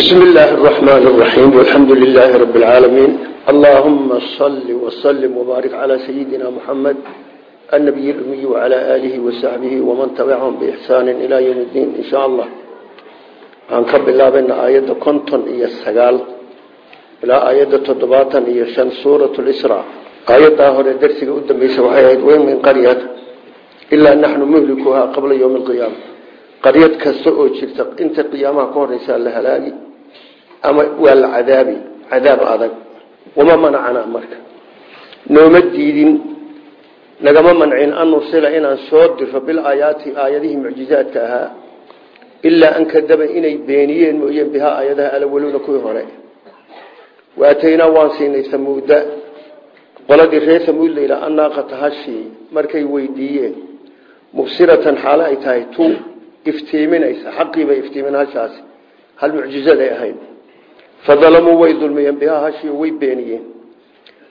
بسم الله الرحمن الرحيم والحمد لله رب العالمين اللهم صل وسلم وبارك على سيدنا محمد النبي الأمي وعلى آله وصحبه ومن تبعهم بإحسان إلى يوم الدين إن شاء الله هنكب الله بأن آيات كنتن إيا السقال إلى آيات تضباطا إيا شان سورة الإسراء آيات آخر الدرس قدام بيسوحيات وين من قرية إلا نحن مهلكها قبل يوم القيامة qaryad kasta oo jirta inta qiyaamaha ka horeysaa la halaagi ama waa la cadaabi cadaab adag. Wama manacana marka? Nooma diidin. Nagama mancin an nursila inaan soo diro bilaayaati aayadihii mucjizaadka ahaa. Ilaa an kadaba inay beeniyeen mooyeen bihaa aayadaha alawaluna kuwii hore. Waataynaa waan siinay samuuda qoladii reer samuud layidha annaaqata hashii markay weydiiyeen. Mubsiratan xaalo ay tahay tu iftiiminaysa xaqiibay iftiimin hashaasi hal mucjizaday ahayd fadalamuu way dulmiyeen bihaa hashii way beeniyeen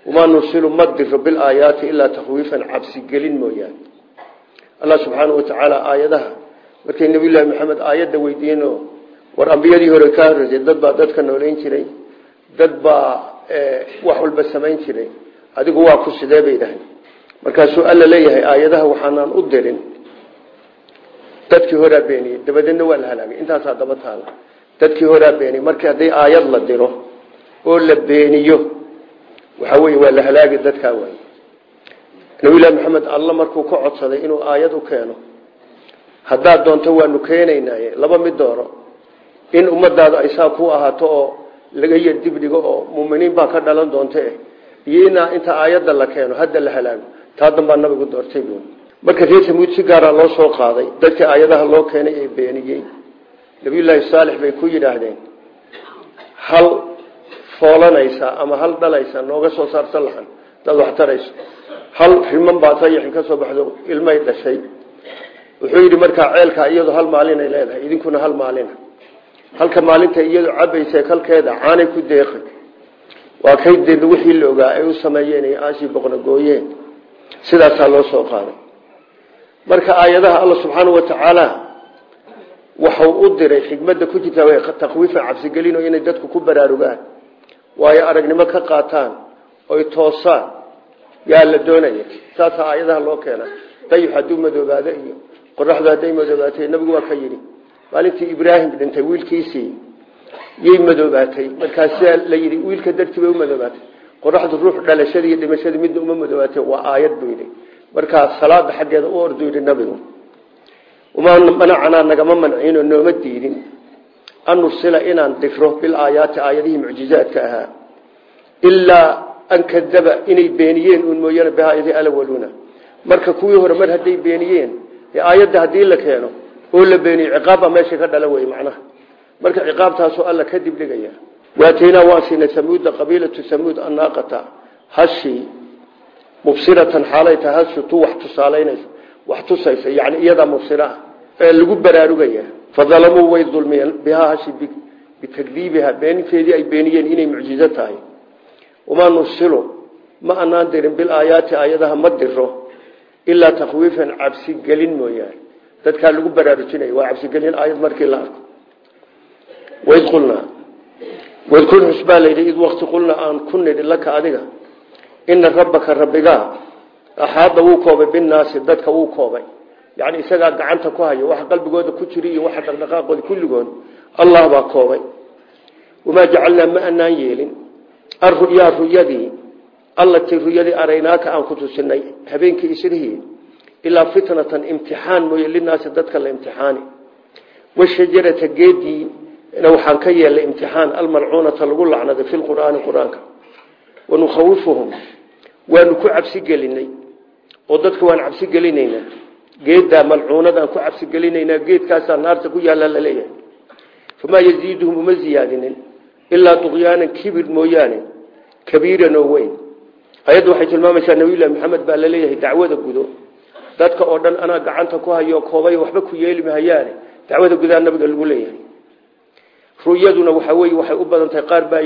wamaa nursilu ma diro bilaayaati ilaa takhwiifan cabsigelin mooyaane allah subxaanau watacaala aayadaha markay nabiyullaahi maxamed aayadda weydiiyeen oo war ambiyadii hore ka horreysay dad baa dadka nooleyn jiray dad baa wax walba samayn jiray adigu waa ku sidee bay dhahay markaasuu alla leeyahay aayadaha waxaanaan u dirin dadkii horaa beeniyey dabadeedna waa la halaagay intaasaa daba taala dadkii horaa beeniyey markii hadday aayad la diro oo la beeniyo waxa wey waa la halaagi dadkaa waay nabilahi maxamed alla markuu ka codsaday inuu aayad u keeno haddaad doonto waanu keenaynaaye laba mid dooro. In ummadaadu ay saa ku ahaato oo laga yar dibdhigo oo muminiin baa ka dhalan doonta iyo inaa inta aayadda la keeno hadda la halaago taa danbaa nabigu doortay marka reer samuud si gaara loo soo qaaday dadkii aayadaha loo keenay ee beeniyey nabiyullaahi saalix bay ku yidhaahdeen hal foolanaysa ama hal dhalaysa nooga soo saarta laxan? Dad wax tarayso. Hal riman baa sayaxin ka soo baxdo ilmay dhashay. Wuxuu yidhi markaa ceelkaa iyadu hal maalinay leedahay idinkuna hal maalina halka maalinta iyadu cabaysa kalkeeda caanay ku deeqay waa kay deed wixii la ay u sameeyeen aashii boqnagooyeen sidaasaa loo soo qaaday. Marka aayadaha alla subxaana wa tacaala waxau u diray xikmadda ku jirta way takwiifan cabsigelin oo inay dadku ku baraarugaan. Waayo aragnimo ka qaataan oy toosaan. Yaa la doonaya. Saasaa aayadaha loo keena. Dayux hadduu madoobaado iyo qoraxdu hadday madoobaatay nabigu waa ka yidhi maalintii ibraahim dhintay wiilkiisii yay madoobaatay. Markaasa la yidhi wiilka dartii bay u madoobaatay. Qoraxdu ruux dhalashada iyo dhimashada midna uma madoobaatay waa aayad buu yidhi. Markaa salaada xaggeeda u ordu yidhi nabigu uma manacanaa nagama manciino nooma diidin an nursila inaan difro bilaayaati aayadihii mucjizaadka ahaa. Ilaa an kadaba inay beeniyeen uun mooyaane bihaayadii alawaluna marka kuwii hore mar hadday beeniyeen ee aayadda haddii la keeno oo la beeniyo ciqaabbaa meesha ka dhala wey macnaha. Marka ciqaabtaasoo alla kadib dhigaya waataynaa waan siinay samuuda qabiilatu samuud annaaqata hashii mubsiratan xaalay tahay hashu tu wax lagu baraarugaya. Fadalamuu way dulmiyeen bihaa hashi bitakdiibiha beeninteedii ay beeniyeen inay mucjizo tahay. Wamaa nursilu ma anaan dirin bilaayaati aayadaha ma diro ilaa takhwiifan cabsigelin mooyaane. Dadkaa lagu baraarujinaya waa cabsigelin aayad markii la arko. Waid qulnaa waid kun xusbaa layidhi id wakti qulnaa aan ku nidhi laka adiga. Ina rabbaka rabbigaa axaada koobay binaasi dadka wuu koobay yani isagaa gacanta ku haya waxa qalbigooda ku jira iyo waxa dhaqdhaqaaqooda kulligood allah baa koobay. Wamaa jacalnaa ma anaan yeelin. Aruyaa ruyadii allatii ruyadii araynaaka aan ku tusinay habeenkii isrihii ilaa fitnatan imtixaan mooye linaasi dadka la imtixaani. Washajarata geedii waxaan ka yeelnay imtixaan almalcuunata lagu lacnaday fi lqur'aani qur'aanka. Wanukhawifuhum waanu ku cabsi gelinay oo dadka geeddaa malcuunadaan ku cabsi gelinaynaa geedkaasaa naarta ku yaalla la leeyahay famaa yaziiduhum uma ziyaadinin ilaa duqyaanan kibir mooyaane kabiiran oo weyn. Ayadda waxay tilmaamaysaa nabiyullahi maxamed baa la leeyahay dacwada gudo. Dadka oo dhan anaa gacanta ku hayo koobay waxba ku yeeli mahayaane dacwada gudaa nabiga lagu leeyahay. Ruyaduna waxa wey waxay u badan tahay qaar baa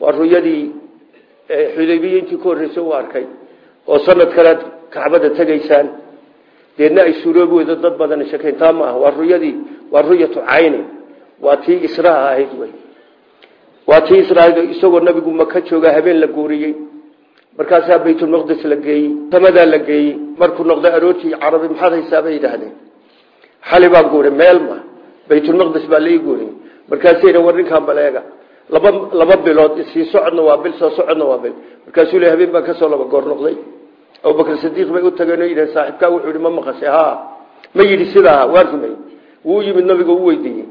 waa ruyadii xudaybiye intii ka arkay oo sanad kalead kacbada tegaysaan deedna ay suuroobi weydo dad badan shakayntaa ma ah waa ruyadii waa ruyatu cayni waa tii israha ahayd wey waa tii israaiil isagoo nabigu maka jooga habeen la guuriyey. Markaasaa baytulmaqdis la geeyey samadaa la geeyey. Markuu noqday aroortii carabi maxaad haysaa bay yidhaahdeen? Guuray meelma baytulmaqdis baa lai guuriyey markaasay war ninkaan baleega laba laba bilood sii socodna waa bil soo socodna waa bil. Markaasuu le habeen baan ka soo laba goor noqday abubakr sidiiq bay u tageen oo yidhaheen saaxiibkaa wuxuu yihi ma maqashay ha ma yidhi sidaa waa rumey wuu yimid nabiga u weydiiyey.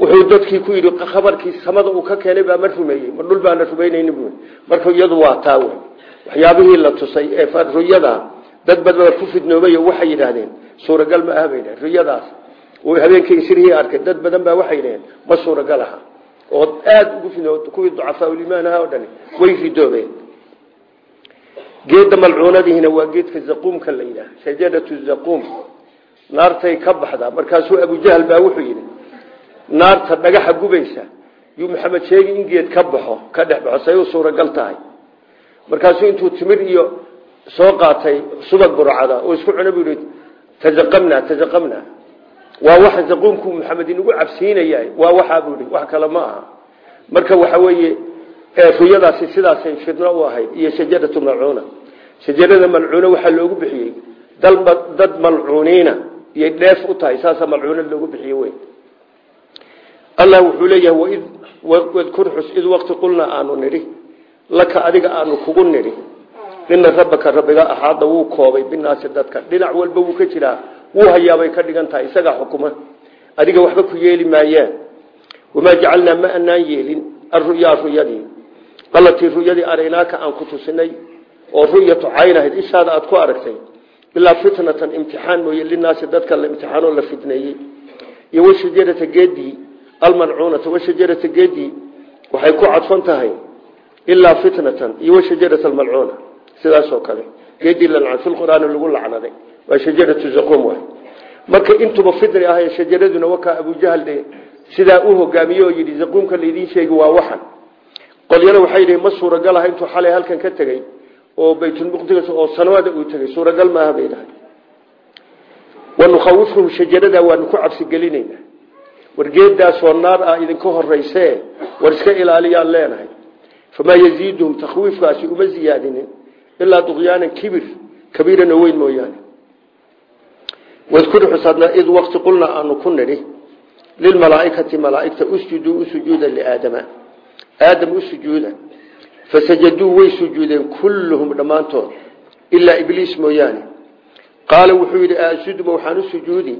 Wuxuu dadkii ku yidhi khabarkii samada uu ka keenay baa ma rumeeyey ma dhul baana rumaynayni bu marka iyadu waa taa wey waxyaabihii la tusay ee ruyada dad badba ku fidnoobay waxay yidhaahdeen suuragal ma ah bay dhaheen ruyadaas uu habeenkii isrihii arkay dad badan baa waxay ma suuragal aha. Oo aada aha way geedda malcuunadihiina waa geedka zaquumka la yidhaah shajaratu zaquum. Naartay ka baxdaa markaasuu abujahal baa wuxuu yidhi naarta dhagaxa gubaysa yuu maxamed sheegi in geed ka baxo ka dhex baxo say u suuragal tahay. Markaasuu intuu timir iyo soo qaatay subag burcada oo isku cuna buu yihi tazaqamna tazaqamna waa waxa zaquumku maxamed inagu cabsiinaya waa ruyadaasi sidaasay fidno u ahayd iyo shajaratu malcuuna. Shajarada malcuuna waxaa loogu bixiyey dad malcuuniina iyay dheef u tahay saasaa malcuuna loogu bixiye wey allah wuxuu leeyahay wadkur xus id waqti qulnaa aanu nidhi laka adiga aanu kugu nidhi ina rabbaka rabbiga axaada wuu koobay binaasi dadka. Dhinac walba wuu ka jiraa wuu hayaabay ka dhigan tahay xukuma. Adiga waxba ku yeeli maayaan wamaa jacalnaa ma anaan yeelin aruyaa ruyadii alatii ruyadii araynaaka aan ku tusinay oo ruyatu caynahayd ishaada aad ku aragtay ilaa fitnatan imtixaan mooye linaasi dadka la imtixaanoo la fidneeyey iyo washajarata geedii almancuunata washajarata geedii waxay ku cadfan tahay ilaa fitnatan iyo washajarata almalcuuna sidaasoo kale. Geedii qur'aani lagu lacnaday waa zaquum waay. Marka intuba fitri ahay shajaraduna wakaa abujahal de sidaa u hogaamiye oo yidhi zaquumka laydiin sheegi waa waxan qolyana waxay yidhi ma suuragal aha intuu xalay halkan ka tegey oo baytulmuqdis oo sanamada uu tegey suuragal maaha bay dhahay wanukhawifhum shajarada waanu ku cabsi gelinayna war geedaasoo naar ah idinka horeyse war iska ilaaliyaan leenahay. Famaa yaziiduhum takhwiifkaasi uma ziyaadinin ilaa duqyaanan kibir kabiiran oo weyn mooyaane. Wadkur xusadna id waqti qulna aanu ku nidhi lilmalaaikati malaaigta usjuduu u sujuuda aadam u sujuuda fasajaduu way sujuudeen kulluhum dhammaantood ilaa ibliis mooyaane. Qaala wuxuu yidhi asudma waxaan u sujuudi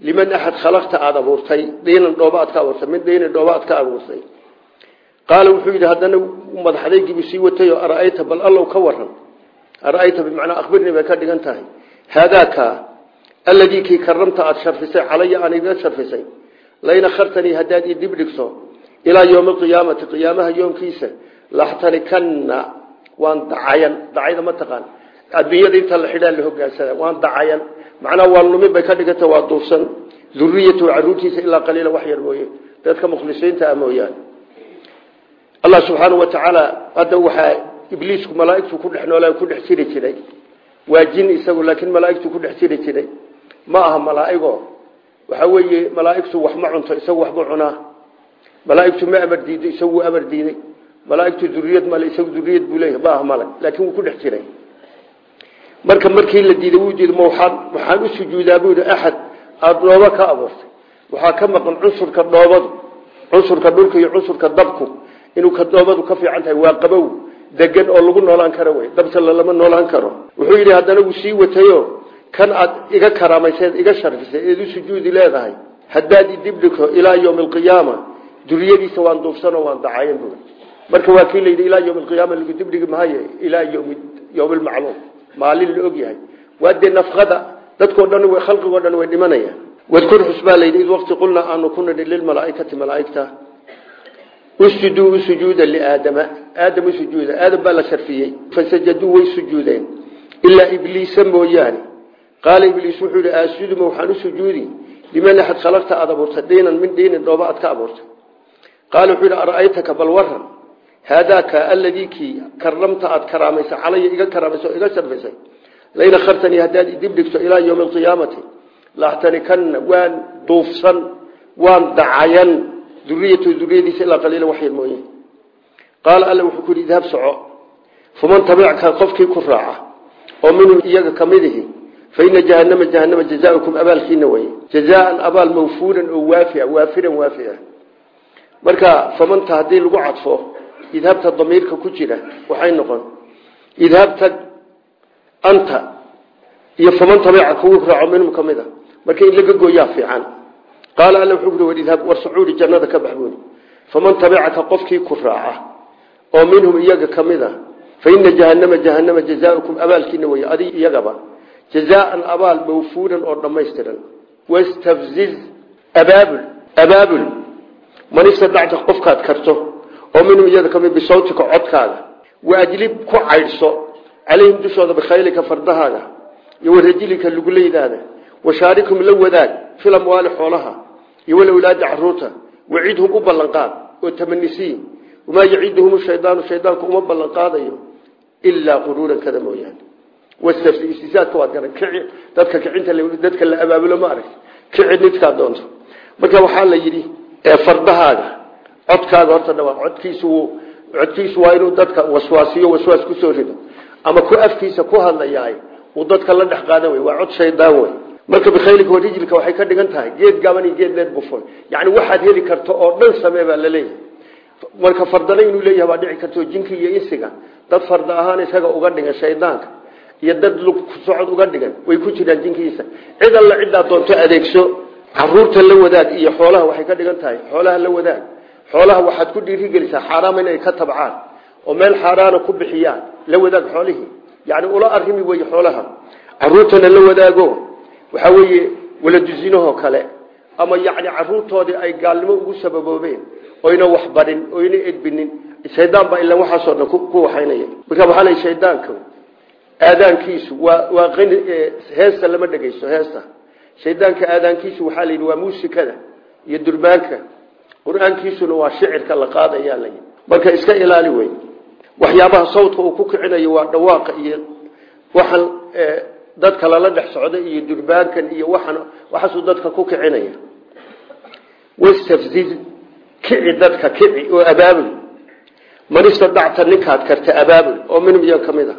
liman axad khalaqta aada abuurtay diinan dhooba aad ka abuurtay min diinin dhooba aad ka abuurtay. Qaala wuxuu yidhi haddana madaxdaygiibuu sii watay oo ara'ayta bal allow ka waran ara'ayta bimacnaa akhbirnii bay ka dhigan tahay. Haadaaka alladii kii karamta aada sharfisay calaya aan iga sharfisay lain ilaa yowmi alqiyaamati qiyaamaha yoomkiisa laxtanikanna waan dacayan. Dacayda ma taqaan. Adduunyada inta la xidhaa la hogaansada waan dacayan. Macnaa waa lumin bay ka dhiganta waa duufsan. Duriyatu caruurtiisa ilaa qaliila wax yar mooye. Dadka mukhlisiinta ah mooyaane. Allah subxaanau wa tacaala hadda waxaa ibliisku malaaigtu ku dhex noolaa ku dhex jiri jiray. Waa jin isagu laakiin malaaigtu ku dhex jiri malaaigtu ma amar diido isagu amar diiday. Malaaigtu duriyad male isagu duriyad buu leeyahay. Ma aha male laakiin wuu ku dhex jiray. Marka markii la diiday wuu diiday ma waxaan u sujuudaa buu yidhi axad aada ka abuurtay. Waxaa ka maqan cunsurka dhoobadu cunsurka dhulka iyo cunsurka dabku. Inuu ka dhoobadu ka fiican tahay waa qabow degan oo lagu noolaan karo wey. Dabta lalama noolaan karo. Wuxuu yidhi haddana wuu sii watayo. Kan aad iga karaamayseed iga sharfisay eed u sujuudi leedahay haddaad idib dhigto ilaa yowmi alqiyaama duriyadiisa waan duufsanoo waan dacayan bu marka waa kii ilaa yowmi alqiyaama lagu dibdhigi maayo ilaa yowmi almacluum maalin la og yahay. Waa dee nafqada dadkoo dhan khalqigoo dhan way dhimanayaan wadkur xus baa layidhi id waqti qulnaa aanu ku nidhi lilmalaaikati malaaigta usjuduu sujuuda liaadama aadam u sujuuda aadam la sharfiyey. Fasajaduu way sujuudeen. Ilaa ibliisa mooyaane. Qaala ibliis wuxuu yidhi asjuduma waxaan u sujuudi. Liman axad khalaqta aada abuurtay? Min diinin dhooba aad ka abuurtay qaala wuxuu yidhi ara'aytaka bal waran haadaaka aladii kii karamta aada karaamaysa calaya iga karaamaysa oo iga sharfisay lain akhartanii haddaad idib dhigto ilaa yowmi alqiyaamati laxtanikanna waan duufsan waan dacayan duriyatu duriyadiisa ilaa qaliila wax yar mooye. Qaala alla wuxuu ku yidhi idhab soco faman tabicka qofkii ku raaca oo minhum iyaga ka mid ihi fa ina jahanama jahanama jazaukum abaalkiina marka famanta haddii lagu cadfo idhabta damiirka ku jira waxay noqon. Idhabta anta iyo faman tabica kugu raaco minhum ka mid a marka in laga gooyaa fiican. Qaala alla wuxuu ui idhab war sacuudi jannada ka baxbuuni faman tabicaka qofkii ku raaca oo minhum iyaga ka mid a fa ina jahanama jahanama jazaukum abaalkiina wey adi iyagaba. Jazaan abaal mawfuuran oo dhammaystiran. Wastafziz abaabul abaabul man istadacta qofkaad karto oo minhum iyaga ka mid bisawtika codkaaga waajlib ku caydhso calayhim dushooda bikhaylika fardahaaga iyo warajilika luguleydaada washaarikum la wadaag fil amwaali xoolaha iyo walawlaadi carruurta wacidhum u ballanqaad oo tamanisiin wamaa yaciduhum shaydaanu shaydaanku uma ballanqaadayo ilaa quruuran kada mooyaane. Wastafsiisaadka waad garan kici dadka kicinta dadka la abaabulo ma arag kici nidkaa doonto. Marka waxaa la yidhi fardahaaga. Codkaaga horta dhawaaq codkiisu codkiisu waa inuu dadka waswaasiyo waswaas ku soo rido. Ama ku afkiisa ku hadlayaay uu dadka la dhex qaadan wey waa cod shaydaan wey marka bikhaylika warijilka waxay ka dhigan tahay geed gaaban iyo geed leer bufo yani waxaad heli karto oo dhan samee baa la leeyahay marka fardana inuu leeyahay baa dhici karto jinki iyo insiga. Dad farda ahaan isaga uga dhigan shaydaanka. Iyo dad lug socod uga dhigan way ku jiraan jinkiisa. Cid alla ciddaa doonto adeegso carruurta la wadaag iyo xoolaha waxay ka dhigan tahay xoolaha la wadaag. Xoolaha waxaad ku dhiirigelisaa xaaraama inay ka tabcaan oo meel xaaraana ku bixiyaan. La wadaag xoolihii yani ula arimi wey xoolaha. Caruurtana la wadaago waxaa weeye waladusinahoo kale ama yani caruurtoodii ay gaalnimo ugu sababoobeen oyna wax barin oyna edbinin. Shaydaan baa ilaa waxaasoo dhan ku waxaynaya. Marka waxaa lay shaydaanka aadaankiisu waa waa heesta lama dhegeysto heesta shaydaanka aadaankiisu waxaa layidhi waa muusikada iyo durbaanka. Qur'aankiisuna waa shicirka la qaadayaa layidhi marka iska ilaali wey waxyaabaha sawdka uu ku kicinayo waa dhawaaqa iyo waxaan dadka lala dhex socda iyo durbaankan iyo waxaan waxaasuu dadka ku kicinaya wastafziz kici dadka kici oo abaabul. Man istadacta ninkaad karta abaabul oo minhum iyaga ka mid a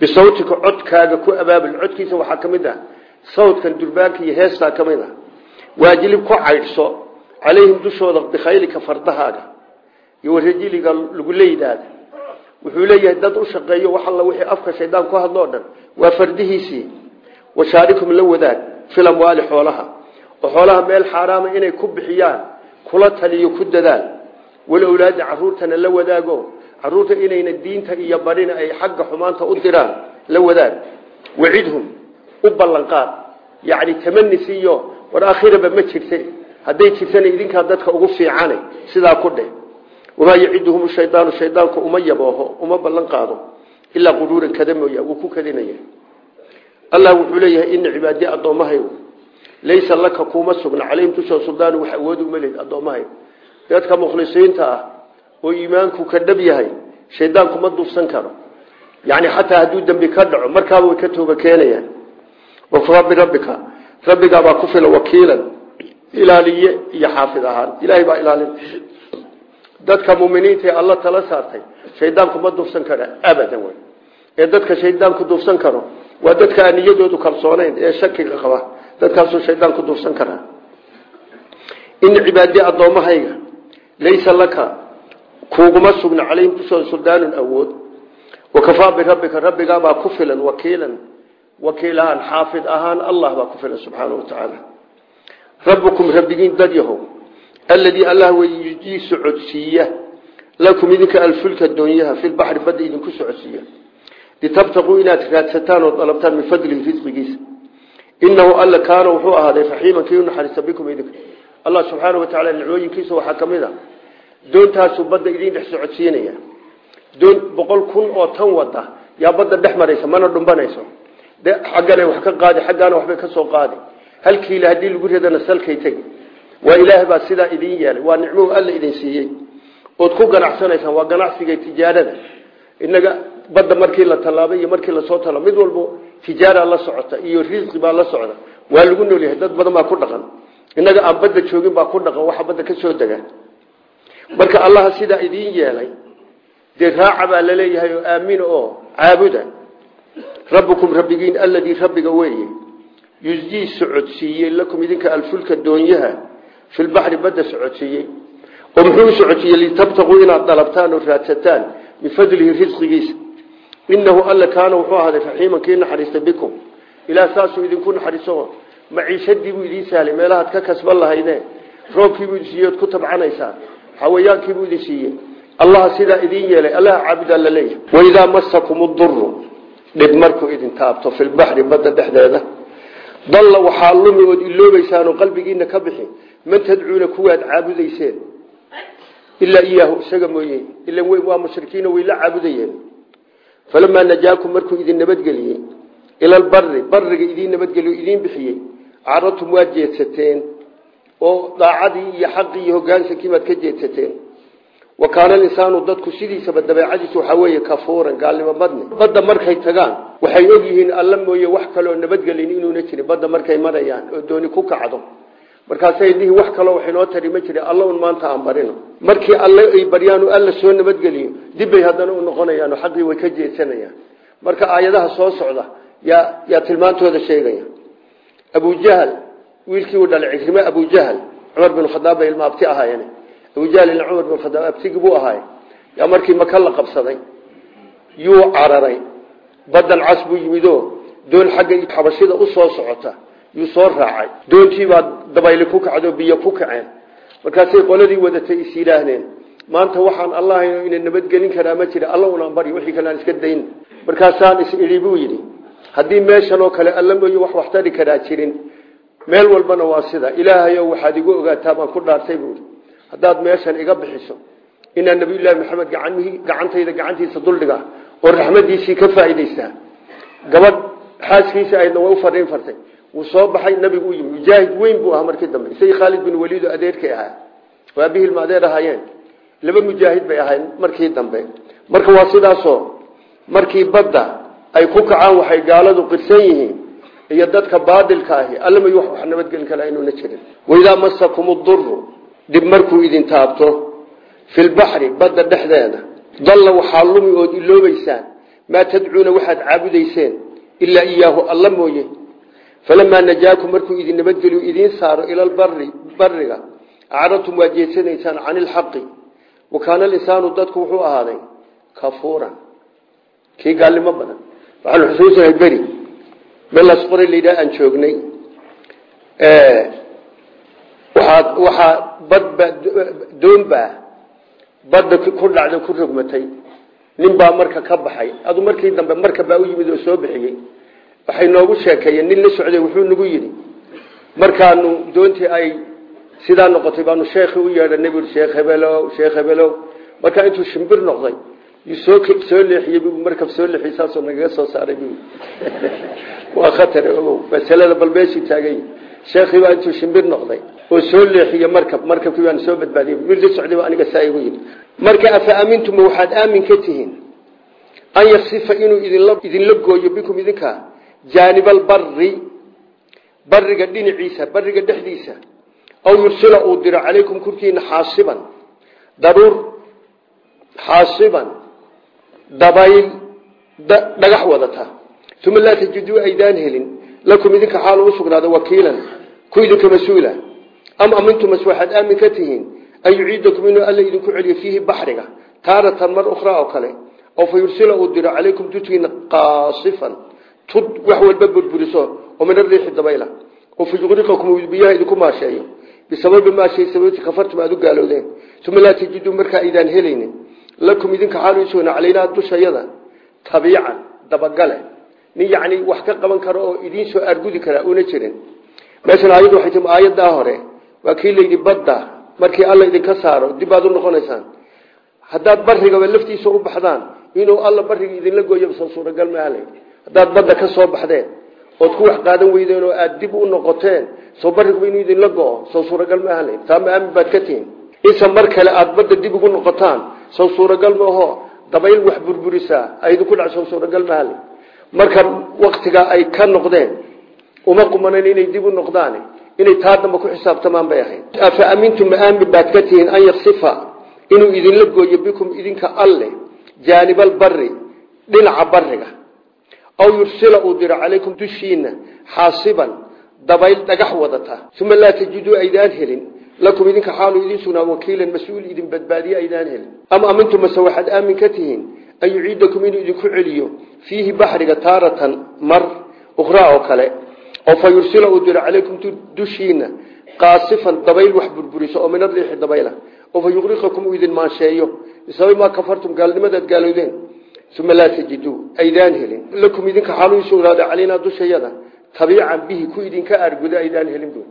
bisawtika codkaaga ku abaabul codkiisa waxaa ka ah sawdkan durbaanka iyo heestaa ka mid ah. Waajilib ku caydhso calayhim dushooda bikhaylika fardahaaga iyo warajiliga luguleydaada wuxuu leeyahay dad u shaqeeyo wax alla wixii afka shaydaan ku hadloo dhan waa fardihiisii. Washaarikum la wadaag fil amwaali xoolaha oo xoolaha meel xaaraama inay ku bixiyaan kula taliyo ku dadaal. Walowlaadi caruurtana la wadaago carruurta inayna diinta iyo barina ay xagga xumaanta u diraan la wadaag. Wacidhum u ballanqaad yacni tamani siiyo war aakhiraba ma jirta hadday jirtana idinkaa dadka ugu fiicane sidaa ku dheh. Wamaa yaciduhum shaydaanu shaydaanku uma yabooho uma ballan qaado ilaa quruuran kada mooya wuu ku kadinaya. Allah wuxuu leeyahay ina cibaadii addoommahaygu laysa laka kuuma sugna calayhim dushoo suldaanu wax awood uma lehid addoommahaygu dadka mukhlisiinta ah oo iimaanku ka dhab yahay shaydaanku ma duufsan karo. Yani xataa hadduu dembi ka dhaco markaaba way ka tooba wakafaa birabbika rabbigaabaa ku fila wakiilan ilaaliye iyo xaafid ahaan. Ilaahay baa ilaalin. Dadka muminiinta ee alla tala saartay shaydaanku ma duufsan kara abadan wey ee dadka shaydaanku duufsan karo waa dadka aan niyadoodu kalsoonayn ee shakiga qaba. Dadkaasuu shaydaanku duufsan karaa in cibaadii addoommahayga laysa laka kuuguma sugna calayhim dushooda suldaanun awood. Wakafaa ku filan wakiil ahaan xaafid ahaan allah baa ku filan subxaana watacaala rabbukum rabbigiin dad yahow alladii allah wey yujii socodsiiya lakum idinka alfulka doonyaha fi lbaxri badda idinku socodsiiya. Litabtaquu inaad raadsataan oo dalabtaan min fadlihi risqigiisa inahu alla kaana wuxuu ahaaday raxiiman kii unaxariista bikum idinka. Allah subxaana wa tacala nicmooyinkiisa waxaa ka mid a. Doontaasuu badda idin dhex socodsiinaya. Doon boqol kun oo tan wada yaa badda dhex maraysa mana dhumbanayso xaggana wax ka qaadi xaggaana waxbay ka soo qaadi. Halkiila haddii lagu radana salkay tegi. Waa ilaahay baa sidaa idin yeelay waa nicmuhu alla idin siiyey. Ood ku ganacsanaysaan waa ganacsiga tijaarada. Inaga badda markii la tallaabay iyo markii la soo tala mid walbo tijaara la socota iyo risqi baa la socda. Waa lagu noolyahay dad badan ku dhaqan. Inaga aan badda joogin baa ku dhaqan waxa badda ka soo dega. Marka allaha sidaa idiin yeelay dee raaca baa oo aamina oo caabuda rabbukum rabbigiin alladii rabbiga weeye. Yusjii socodsiiyey lakum idinka alfulka doonyaha. Filbaxri badda socodsiiyey. Oo muxuu socodsiiyey? Litabtaquu inaad dalabtaan oo raadsataan min fadlihi risqigiisa inahu alla kaana wuxuu ahaaday raxiiman kii naxariista bikum. Ilaah saasuu idinku naxariiso. Maciishadii buu idiin sahlay meelahaad ka kasban lahaydeen roobkiibuu idin siiyey ood ku tabcanaysaa xawayaankiibuu idin siiyey. Allaha sidaa idiin yeelay. Allaha caabudaa la leeyahay. Waidaa masakum duru dhib markuu idin taabto filbaxri badda dhexdeeda. Dalla waxaa lumi ood iloobaysaan oo qalbigiina ka bixi. Man tadcuuna kuwaad caabudayseen? Ilaa iyaahu isaga mooye. Ila waa mushrikiino way la caabudayeen. Falamaa najaakum markuu idin nabadgeliyey ila lbari bariga idiin nabadgeliyo idiin bixiyey caradtum waad jeedsateen oo daacadii iyo xaqii iyo hogaansankiibaad ka jeedsateen wa kaana alinsaanu dadku sidiisaba dabeecadiisu waxaa weeye kafuuran gaalnimo badni badda markay tagaan waxay og yihiin alla mooye wax kaloo nabadgelin inuuna jirin badda markay marayaan oo dooni ku kacdo. Markaasay dhihi wax kaloo wax inoo tari ma jiri. Alla un maanta aan barino. Markii alle ay baryaanu alla soo nabadgeliyo dibbay haddana u noqonayaan oo xaqii way ka jeedsanayaan marka aayadaha soo socda yaa yaa tilmaantooda sheegaya. Abujahal wiilkii uu dhalay cikrime abujahal cumar bin khadaab bay ilma abti ahaayeen abujahal ila cumar bin khadaab abtigi buu ahaay yaa markii maka la qabsaday yuu cararay. Badan cas buu yimidoo doon xagga xabashida u soo socota yuu soo raacay. Doontiibaa dabayli ku kacdo biyo ku kaceen. Markaasay qoladii wadatay is yidhaahdeen maanta waxaan allah ina nabadgelin karaa ma jira. Alla unaan bari wixii kale aan iska dayn. Markaasaan is idhi buu yidhi haddii meeshan oo kale alla mooye wax waxtari karaa jirin. Meel walbana waa sida. Ilaahayo waxaad igu ogaataa baan ku haddaad meeshan iga bixiso inaa nabiyullaahi maxamed gacantayda gacantiisa duldhiga oo raxmadiisii ka faa'iidaysaa gabadh xaaskiisa aydna way u fartay. Wuu soo baxay nabigu u mujaahid weyn buu ahaa markii dambe. Isagii khaalid bin waliid oo adeerkay ahaa. Oo aabihii ilma adeer ahaayeen? Laba mujaahid bay ahayn markii dambe. Marka waa sidaasoo markii badda ay ku kacaan waxay gaaladu qirsan yihiin iyo dadka baadilka ahi allama wax nabadgelin kala inuuna jirin. Waidaa masakum duru dhib markuu idin taabto filbaxri badda dhexdeeda. Dalla waxaa lumi ood iloobaysaan. Maa tadcuuna waxaad caabudayseen? Ilaa iyaahu alla mooye. Falamaa najaakum markuu idin nabadgeliyo idiin saaro ila lbari bariga acradtum waad jeedsanaysaan cani ilxaqi wa kaana alinsaanu dadku wuxuu ahaaday kafuuran. Kii gaalnimo badan. Waxaanu xusuusanahay beri. Melas qoray layidhaha aan joognay waxaa badba doonbaa badda ku dhacday ku rogmatay nin baa marka ka baxay. Adu markii dambe marka baa u yimid oo soo bixiyey. Waxay noogu sheekeeyeen nin la socday wuxuu nagu yidhi markaanu doontii ay sidaa noqotay baanu sheekhi u yeedhanay bui sheekh hebelow sheekh hebelow markaa intuu shimbir noqday soo soo leexiyey markab soo leexiyey saasoo nagaga soo saaray bu waa khatar ogow bal meeshii sheekhii baa intuu shimbir noqday oo soo leexiye markab markabkii baan soo badbaadiyey. Mid la socday baa aniga saa igu marka afa amintuma waxaad aamin ka tihiin an yaksifa inuu idinla idinla gooyo bikum idinka jaanibalbari bariga dhinaciisa bariga dhexdiisa aw yursila uu diro calaykum korkiina xaasiban daruur xaasiban dabayl dhagax wadata. Uma laa tajiduu helin lakum idinka xaal u sugnaada wakiilan ku idinka mas'uula. Am amintumas waxaad aamin ka tihiin an yuciidakum inuu alla idinku celiyo fiihi baxriga taaratan mar ukhraa oo kale oo fa yursila uu diro calaykum dudkiina qaasifan tud wax walba burburiso oo min ariixi dabayla. Oo fa yuqriqakum biyaha idinku maasheeyo. Bisababi maa shay sababti kafartum aad u gaalowdeen uma laa tajiduu markaa aydaan helaynin. Lakum idinka xaal u sugna calaynaa dushayada tabiican dabagale nin yacni wax ka qaban karo oo idiin soo aargudi karaa una jirin. Meeshan aayaddu waxay tii aayaddaa hore waa kii layidhi badda markii alla idinka saaro dib baad u noqonaysaan. Haddaad barigaba laftiisa u baxdaan inuu alla bariga idinla gooyo soo suuragal maaha haddaad badda ka soo baxdeen ood ku wax qaadan weydeen oo aada dib u noqoteen soo barigba inuu idinla go-o soo suuragal maaha taa ma baad ka tihin? Insa mar kale aada badda dib ugu noqotaan soo suuragal maaho dabayl wax burburisaa idinku dhac soo suuragal maaha marka waktigaa ay ka noqdeen uma qumanan inay dib u noqdaan inay taa damba ku xisaabtamaan bay ahayd. Afa amintum ma aamin baad ka tihiin an yaksifa inuu idinla gooyo bikum idinka alle jaanibalbari dhinaca bariga aw yursila uu diro calaykum dushiina xaasiban dabayl dhagax wadata. Uma laa tajiduu aydaan helin lakum idinka xaalu idin sugnaa wakiilan mas'uul idin badbaadiye aydaan helin. Ama amintu mase waxaad aamin ka tihiin an yuciidakum inuu idinku celiyo fiihi baxriga taaratan mar ukhraa oo kale oo fa yursila uu diro calaykum dushiina qaasifan dabayl wax burburiso oo mina riixi dabayla oo fa uu idin maansheeyo bisabab maa kafartum gaalnimadaad gaalowdeen uma laa tajiduu aydaan helin lakum idinka xaalu sugnaada calaynaa dushayada tabiican bihi ku idinka arguda aydaan helin bu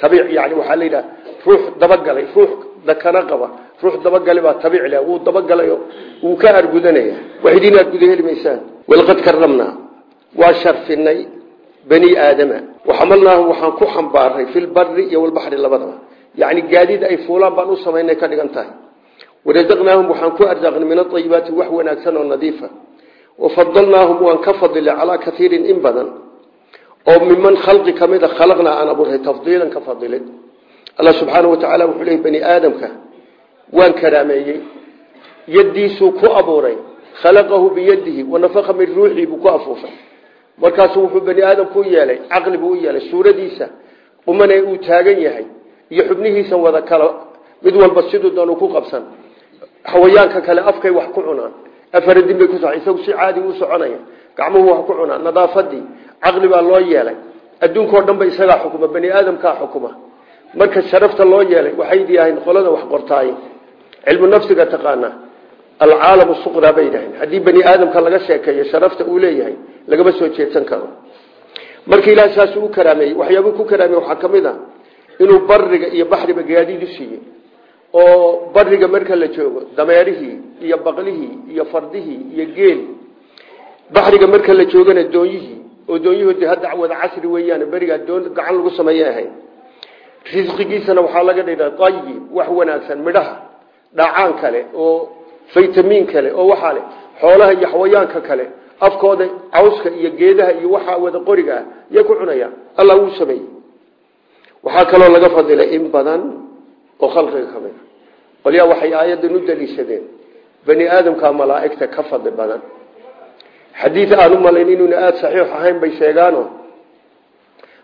tabiic yani waxaa la yidhaha ruux dabagalay ruux dakana qaba ruux dabagalay baa tabiic leh wuu dabagalayo wuu ka argudanaya. Wax idin arguda heli maysaan. Walaqad karamnaa waa sharfinay bani aadama. Waxamalnaahum waxaan ku xambaaray fi lbari iyo walbaxri labadaba. Yani gaadiid ay fuulaan baan u samaynay ka dhigan tahay. Warazaqnaahum waxaan ku arsaaqnay min aayibaati wax wanaagsan oo nadiifa. Wafadalnaahum waan ka fadilay calaa kaiirin in badan. Oo miman khalqi ka mida khalaqnaa aan abuuray tafdiilan ka fadilin alla subxaana watacaala wuxuu leeyay bani aadamka waan karaameeyey. Yaddiisuu ku abuuray. Khalaqahu biyadihi wanafaqa min ruuxii buu ku afuufay. Markaasuu wuxuu bani aadamku u yeelay caqli buu u yeelay suuradiisa umane uu taagan yahay iyo xubnihiisa wada kala mid walba siduu doon ku qabsan. Xawayaanka kale afkay wax ku cunaan. Afaradin bay ku so isagu si caadi u soconaya. Gacmuhu wax ku cunaan nadaafadii caqli baa loo yeelay. Adduunkao dhan ba isagaa xukuma bani aadamkaa xukuma. Marka sharafta loo yeelay waxay yahayn qolada wax qortaay cilmu nafsiga taqaana alcaalamu suqraa bay yidhaaheen haddii bani aadamka laga sheekeeyo sharafta uu leeyahay lagama soo jeedsan karo. Marka ilaah saasuu u karaameeyey waxyaabuu ku karaameeye waxaa ka mid a inuu bariga iyo baxriba gaadiid u siiyey. Oo bariga marka la joogo dameerihii iyo baqlihii iyo fardihii iyo geel. Baxriga marka la joogana doonyihii. Oo doonyahoodi hadda wada casri weeyaan dhacaan kale oo faytamiin kale oo waxaa leh xoolaha iyo xawayaanka kale afkooda cawska iyo geedaha iyo waxaa wada qoriga ah yay ku cunayaan allah wuu sameeyey. Waxaa kaloo laga fadilay in badan oo khalqiga ka mid a qolyaa waxay aayaddan u daliishadeen. Bani aadamka malaa'igta ka fadli badan. Xadiid aan u malayn inuuna aada saxiix ahayn bay sheegaano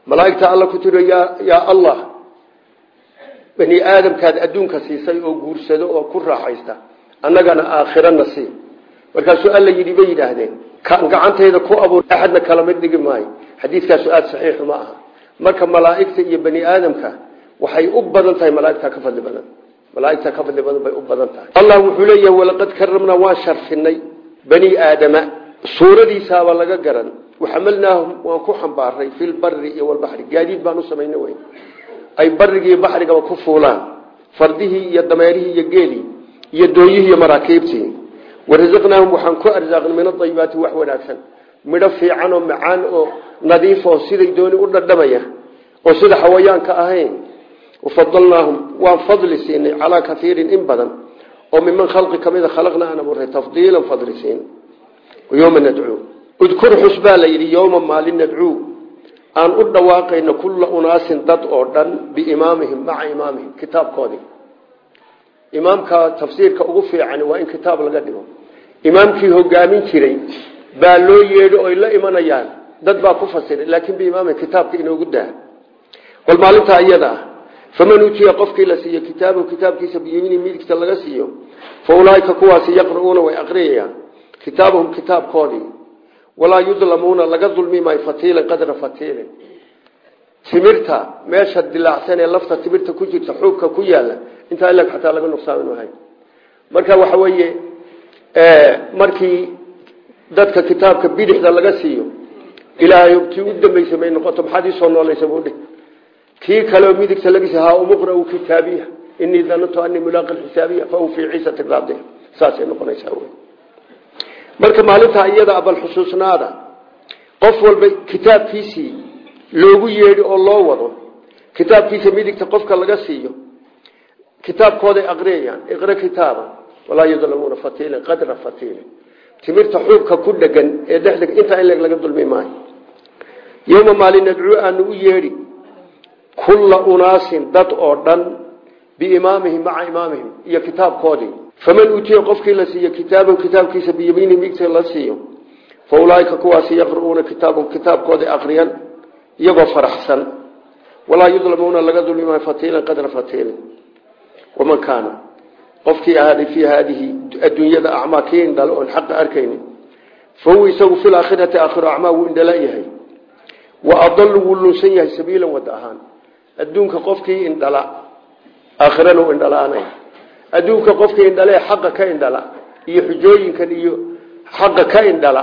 malaa'igta alla ku tiro yaa allah bani aadamkaad adduunka siisay oo guursado oo ku raaxaysta annagana aakhirana sii markaasuu alla yidhi bay yidhaahdeen kaan gacantayda ku abuur axadna kala mid dhigi maayo. Xadiidkaasu aada saxiixu ma aha. Marka malaa'igta iyo bani aadamka waxay u badan tahay malaaigta ka fadli badan. Malaaigta ka fadli badan bay u badan tahay. Allah wuxuu leeyahay walaqad karamnaa waan sharfinay bani aadama. Suuradiisaaba laga garan waxamalnaahum waan ku xambaaray fi lbari iyo walbaxri gaadiid baan u samayna wey ay barigii baxrigaba ku fuulaan. Fardihii iyo dameerihii iyo geelii iyo doonyihii iyo maraakiibtii. Warazaqnaahum waxaan ku arsaaqnay min adayibaati wax wanaagsan. Midho fiican oo macaan oo nadiif oo siday dooni u dhadhamaya oo sida xawayaanka ahayn. Wafadalnaahum waan fadli siinay calaa kaiirin in badan oo miman khalqi ka mida khalaqna aan abuuray tafdiilan fadli siin. Yoma nadcuu. Udkur xus baa la yidhi yowma maalin nadcuu aan u dhawaaqayno kulla unaasin dad oo dhan biimaamihim maca imaamihim kitaabkoodii. Imaamka tafsiirka ugu fiican waa in kitaab laga dhigo. Imaamkii hogaamin jiray baa loo yeedhi oy la imanayaan. Dad baa ku fasiray laakiin biimaamihim kitaabka inoogu daa. Bal maalintaa iyada ah faman uutiya qofkii la siiyo kitaabahu kitaabkiisa biyamiini midigta laga siiyo fa ulaaika kuwaasi yaqra'uuna way aqriyayaan kitaabahum kitaabkoodii walaa yudlamuuna laga dulmi maayo fatiilan qadra fatiilin timirta meesha dilaacsan ee lafta timirta ku jirta xuubka ku yaalla intaa ilag xataa laga nuqsaamin mahay marka waxa weeye markii dadka kitaabka bidixda laga siiyo ilaahay tii u dambaysa may noqoto maxaad iisoo noolaysa buudhi kii kaleoo midigta laga siiy haa umuqra'u kitaabiya inii danantu anii mulaaqin xisaabiya fa fii ciisati raadiya saasay noqonaysaa wey marka maalintaa iyada bal xusuusnaada qof walba kitaabkiisii loogu yeedhi oo loo wado kitaabkiisa midigta qofka laga siiyo kitaabkooday aqriyayaan iqra kitaaba walaa yudlamuuna fatiilin qadra fatiilin timirta xuubka ku dhegan ee dhexdeg intaa in laga dulmi maayo. Yowma maalin nadcuu aanu u yeedhi kulla unaasin dad oo dhan biimaamihim maca imaamihim iyo kitaabkoodii faman uutiya qofkii la siiyo kitaabahu kitaabkiisa biyamiini migta la siiyo fa ulaaika kuwaasi yaqru'uuna kitaabahum kitaabkoodii aqriyan iyagoo faraxsan walaa yudlamuuna laga dulmimaayo fatiilan qadra fatiilin waman kaana qofkii ahaaday fii haadihi adduunyada acmaa kii indhale oon xaqa arkaynin fa huwa isagu fi laakhirati aakhiro acmaa wuu indhala yahay wa adalu wuu lunsan yahay sabiilan wada ahaan adduunka qofkii indhala aakhirana u adduunka qofkii indhalee xaqa ka indhala iyo xujooyinkan iyo xaqa ka indhala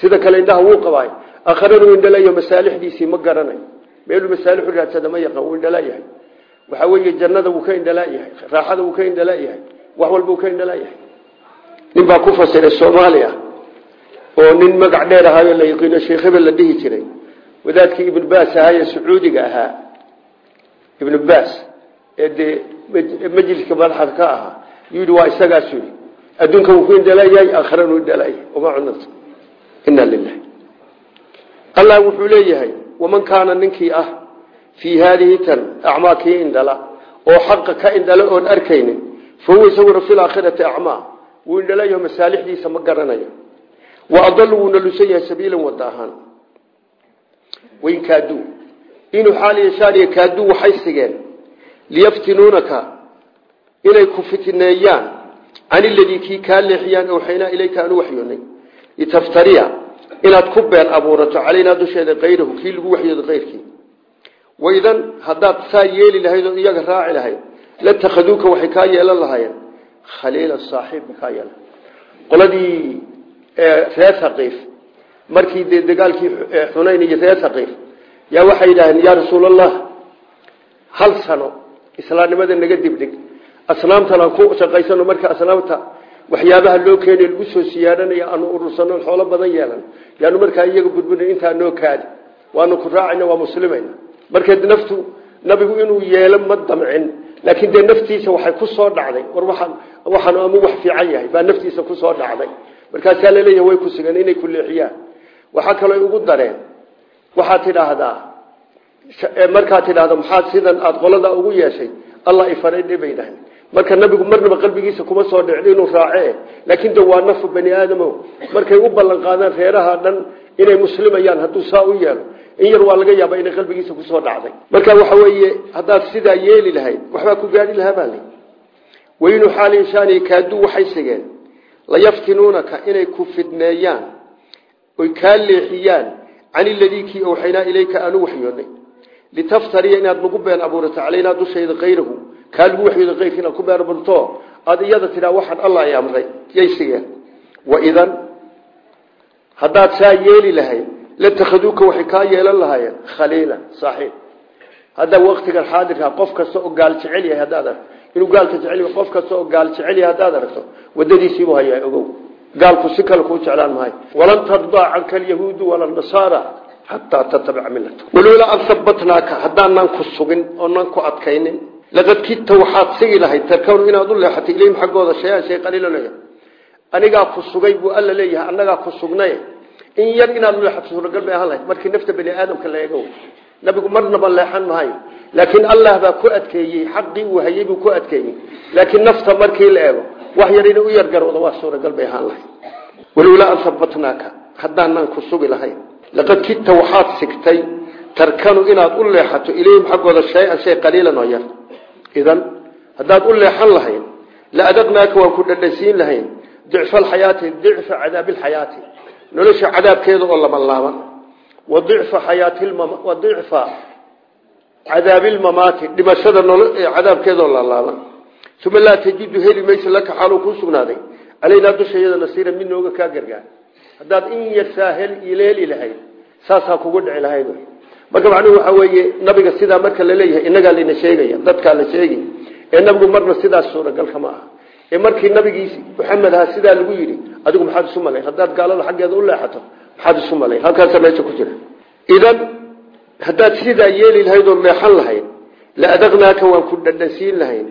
sida kale indhaha wuu qabaay. Aakhirana u indhalayo masaalixdiisii ma garanay. Meeluu masaalixu raadsada ma yaqaan wuu indhala yahay. Waxaa weeye jannada wuu ka indhala yahay raaxada wuu ka indhala yahay wax walba wuu ka indhala yahay. Nin baa ku fasiray soomaaliya oo nin magac dheer ahaayo la yaqiino sheekh la dhihi jiray. Wadaadkii ibnu baas ahaa ee sacuudiga ahaa. Ibnu baas dee majliska madaxda ka ahaa yidhi waa isagaas yidhi adduunka wuu ku indhalayahay aakhirana u indhalayahay uma cunanta. Ina lilah allah wuxuu leeyahay waman kaana ninkii ah fii haadihi tan acmaa kii oo xaqa ka indhala oon arkaynin fa huwa isaguna fi laakhirati acmaa. Wuu indhalayaho ma garanayo. Wa adalu wuuna sabiilan wada ahaan. Wain kaaduu. Inuu kaaduu waxay sigeen liyaftinuunaka inay ku fitneeyaan. Can iladii kii kaa leexiyaan awxaynaa ilayka aanu waxyoonay. Litaftariya inaad ku been abuurato calaynaa dusheeda kayrahu kii lagu waxyoodo kayrkii waidan haddaad saa yeeli lahayd oo iyaga raaci lahayd latakhaduuka waxay kaa yeelan lahaayeen. Khaliila saaxiib bay kaa yeelan. Qoladii reer haqiif markii dee dagaalkii xunayn iyo reer haqiif yaa waxay yidhaaheen yaa rasuulallah hal sano islaamnimada naga dibdhig asnaamtan aan ku shaqaysano marka asnaamta waxyaabaha loo keenay lagu soo siyaadhanaya aanu urursano xoolo badan yeelan. Yaanu markaa iyaga burbuna intaa noo kaadi. Waanu ku raacayna waa muslimayna markeed naftu nabigu inuu yeelo ma damcin laakiin dee naftiisa waxay ku soo dhacday. War waxaan waxaan ama wax fiican yahay baa naftiisa ku soo dhacday. Markaasaa la leeyahay way ku sugan inay ku leexiyaan. Waxaa kaloo ugu dareen waxaad tidhaahdaa markaad tidhaahdo maxaad sidan aada qolada ugu yeeshay? Dhibay dhahay. Marka nabigu marnaba qalbigiisa kuma soo dhicdo inuu raace laakiin de nafu bani aadamo markay u ballan qaadaan reeraha dhan inay muslimayaan hadduu saa u yeelo in yar waa laga yaaba inay qalbigiisa ku soo dhacday. Marka waxa weeye haddaad sidaa yeeli lahayd waxbaa ku gaadhi lahaa baa li waynu xaal inshaani kaaduu waxay sigeen layaftinuunaka inay ku fidneeyaan oy kaa leexiyaan can iladii kii awxaynaa ilayka aanu waxyoonay litaftariya inaad nagu been abuurato calaynaa dushayda kayrahu kaa lagu waxyooda kayrka inaad ku been abuurto aada iyada tidhaa waxaan allah i amray yay sigeen waidan haddaad saa yeeli lahayd latakhaduuka waxay kaa yeelan lahaayeen khaliila saaxiib. Hadda waktigan xaadirka qof kasta oo gaal jecel yahay haddaad aragto. Inuu gaalka jecel qof kasta oo gaal jecel yahay haddaad aragto xataa tatabica milata walowlaa an habbatnaaka haddaanan ku sugin oonan ku adkaynin laqad kidta waxaad sigi lahayd tarkanu inaad u leexatay ilayhim xaggooda shay-an shay qaliilan anigaa ku sugay buu alla leeyahay annagaa ku sugnay in yar inaad u leexato suuragal bay ahaan lahayd. Markii nafta bani aadamka la eego nabigu marnaba leexan maayo laakiin allah baa ku adkeeyey xaqii uu hayey buu ku adkeeyey. Laakiin nafta markii la eego wax yar inay u yargarowda waa suuragal laqad kidta waxaad sigtay tarkanu inaad u leexato ilayhim xaggooda shay-an shay qaliilan oo yar. Idan haddaad u leexan lahayn la adaqnaaka waan ku dhadhasiin lahayn. Dicfa alxayaati dicfa cadaabilxayaati nolosha cadaabkeeda oo lama laaban. Wa dicfa xayaatiwa dicfa cadaabilmamaati dhimashada cadaabkeeda oo la laaban. Uma laa tajidu heli maysa laka xaaluu kuu sugnaaday. Calaynaa dushayada nasiira mid nooga kaa gargaar haddaad in yar saahel ileeli lahayd saasaa kugu dhici lahayd marka macnuhu waxaa weeye nabiga sidaa marka la leeyahay innagaa layna sheegaya dadkaa la sheegay ee nabigu marna sidaas suuragalka ma aha. Ee markii nabigiisi maxamed ahaa sidaa lagu yidhi adigu maxaad isu malayn gaalada xaggeeda u leexato maxaad isu malayn meesha ku jira. Idan haddaad sidaa yeeli lahayd oo leexan lahayd la adaqnaaka waan ku dhadhansiin lahayn.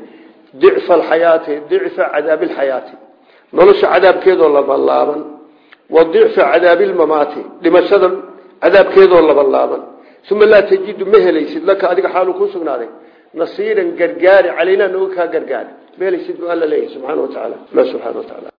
Dicfa alxayaati dicfa cadaabilxayaati nolosha cadaabkeedoo labalaaban wa dicfa cadaabilmamaati dhimashada cadaabkeedoo labalaaban. Uma laa tajidu ma helaysid laka adiga xaalu kuu sugnaaday. Nasiiran gargaari calaynaa nooga kaa gargaari. Meelaysid bu alla alla subxana wa tacaala